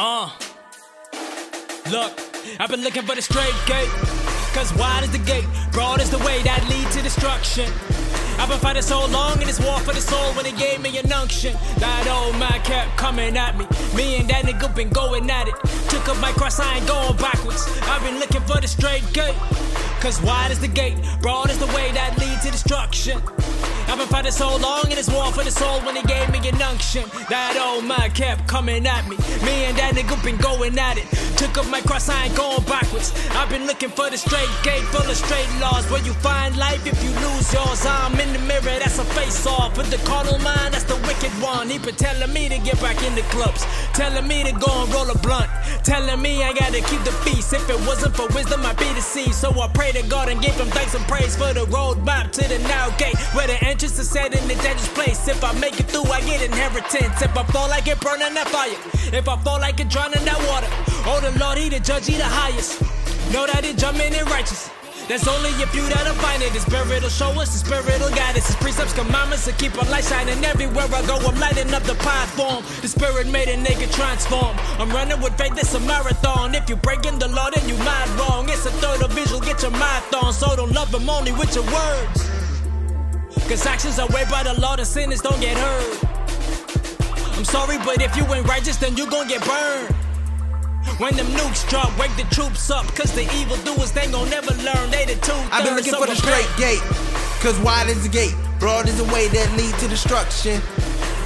Uh. Look, I've been looking for the straight gate. Cause wide is the gate, broad is the way that lead to destruction. I've been fighting so long in this war for the soul when it gave me an unction. That old man kept coming at me. Me and that nigga been going at it. Took up my cross, I ain't going backwards. I've been looking for the straight gate. Cause wide is the gate, broad is the way that lead to destruction. I've been fighting so long in this war for the soul when he gave me an unction. That old man kept coming at me. Me and that nigga been going at it. Took up my cross, I ain't going backwards. I've been looking for the straight gate full of straight laws. Where you find life if you lose yours. I'm in the mirror, face off. With the carnal mind, that's the wicked one. He been telling me to get back in the clubs. Telling me to go and roll a blunt. Telling me I gotta keep the peace. If it wasn't for wisdom, I'd be deceived. So I pray to God and give him thanks and praise for the road map to the now gate. Where the entrance is set in the dangerous place. If I make it through, I get inheritance. If I fall, I get burned in that fire. If I fall, I get drowned in that water. Oh, the Lord, He the judge, He the highest. Know that He jumping in righteous. There's only a few that'll find it. The spirit will show us, the spirit will guide us. His precepts, commandments to keep our light shining everywhere I go. I'm lighting up the path, platform. The spirit made a nigga transform. I'm running with faith, it's a marathon. If you're breaking the law, then you mad wrong. It's a third of visual, get your mind on. So don't love him only with your words. Cause actions are weighed by the law, the sinners don't get hurt. I'm sorry, but if you ain't righteous, then you gon' get burned. When them nukes drop, wake the troops up. Cause the evil doers, they gon' never learn. They the two I've been looking for the straight gate. Cause wide is the gate, broad is the way that lead to destruction.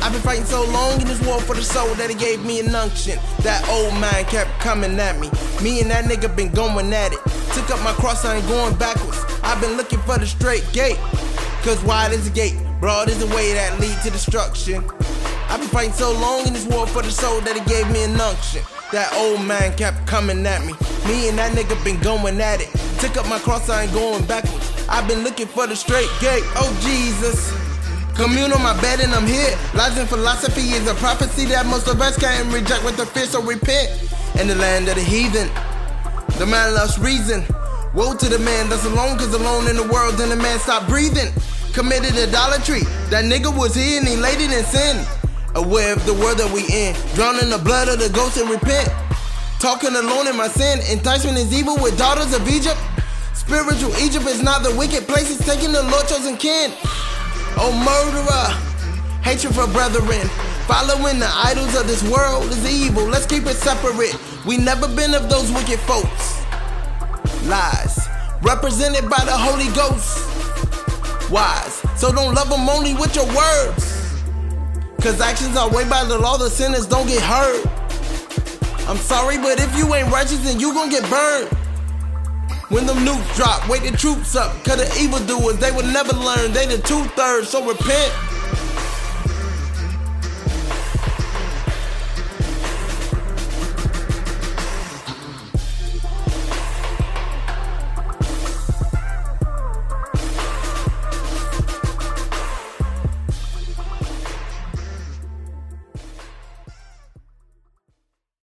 I've been fighting so long in this war for the soul that it gave me an unction. That old man kept coming at me. Me and that nigga been going at it. Took up my cross, I ain't going backwards. I've been looking for the straight gate. Cause wide is the gate, broad is the way that lead to destruction. I've been fighting so long in this war for the soul that it gave me an unction. That old man kept coming at me. Me and that nigga been going at it. Took up my cross, I ain't going backwards. I've been looking for the straight gate. Oh Jesus. Commune on my bed and I'm here. Lies and philosophy is a prophecy that most of us can't reject with the fear, so repent. In the land of the heathen, the man loves reason. Woe to the man that's alone, cause alone in the world, then the man stopped breathing. Committed idolatry. That nigga was here and he laid it in sin. Aware of the world that we in, drowning the blood of the ghost and repent. Talking alone in my sin, enticement is evil with daughters of Egypt. Spiritual Egypt is not the wicked place, it's taking the Lord chosen kin. Oh, murderer, hatred for brethren. Following the idols of this world is evil. Let's keep it separate. We never been of those wicked folks. Lies, represented by the Holy Ghost. Wise, so don't love them only with your words. Cause actions are weighed by the law, the sinners don't get hurt. I'm sorry, but if you ain't righteous, then you gon' get burned. When them nukes drop, wake the troops up. Cause the evildoers, they will never learn. They the two thirds, so repent.